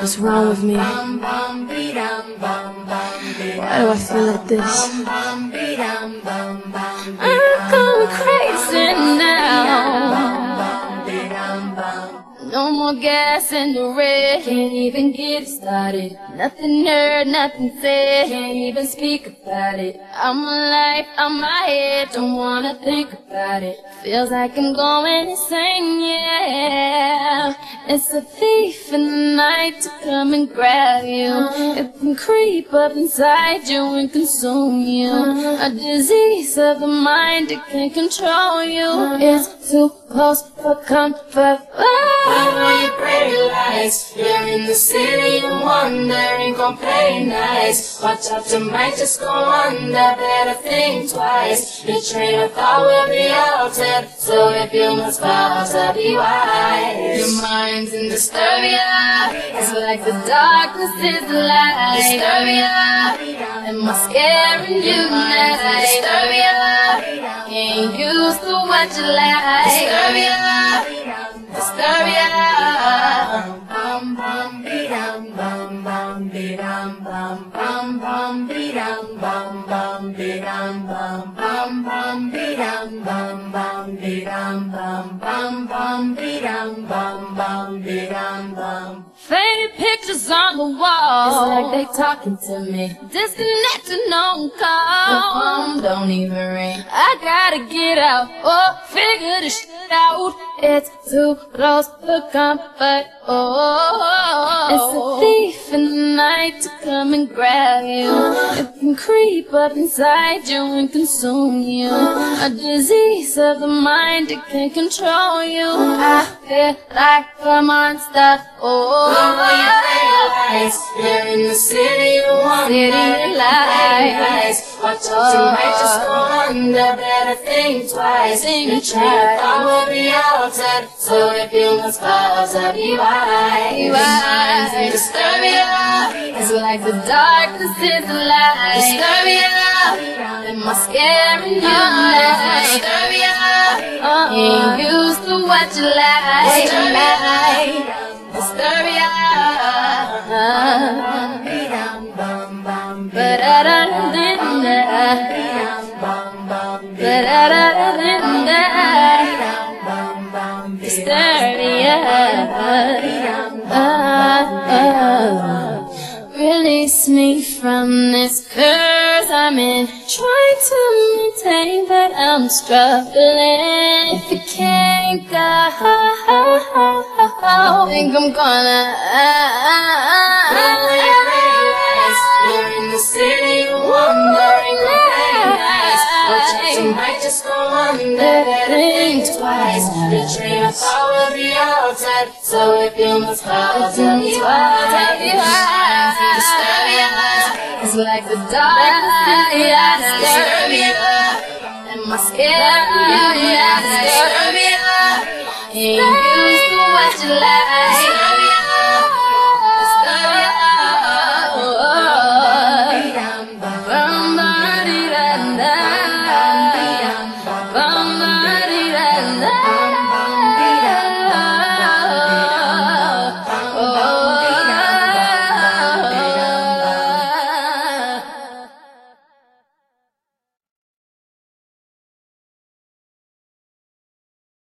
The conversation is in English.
What's wrong with me? Why do I feel like this? More gas in the red, can't even get it started. Nothing heard, nothing said, can't even speak about it. I'm alive, I'm my head, don't wanna think about it. Feels like I'm going insane, yeah. It's a thief in the night to come and grab you. Uh-huh. It can creep up inside you and consume you. A disease of the mind, it can control you. It's too close for comfort. On your pretty lights. You're in the city and wondering, gon' play nice. Watch out, you might just go under. Better think twice. Your train of thought will be altered. So if you must I'll be wise. Your mind's in disturbia. It's like the darkness is the light. Disturbia. Am I scaring you now? Disturbia. Ain't used to what you like. Disturbia. Disturbia. Bum bum bidam bum bum bidam bum bum bum bidam bum bum bidam bum bum bum bidam bum bum bidam bum bum bum bidam bum bum bidam bum Faded pictures on the wall. It's like they talking to me. Disconnected, no The phone don't even ring. I gotta get out, or figure this shit out. It's too close for comfort, oh. It's a thief in the night to come and grab you. It can creep up inside you and consume you. A disease of the mind, it can control you. I feel like a monster, Put on your pretty oh. lights. You're in the city of lights. Watch out, you might just go under. Better think twice. Your train of thought will be altered. So if you must pause, I'll be wise. Be wise. in Disturbia. It's like the darkness is the light. Disturbia. Am I scaring you now? Disturbia. Ain't used to what you like. Disturbia. Disturbia. Bidam Release me from this curse I'm in. Trying to maintain, but I'm struggling. If you can't go, I think I'm gonna. You just go under. Better think twice. Your train of will be altered. So if you must pause, tell me why. Tell me why. Disturbia. It's like the darkness is the Disturbia. Am I scared? Disturbia. Ain't used to what you like.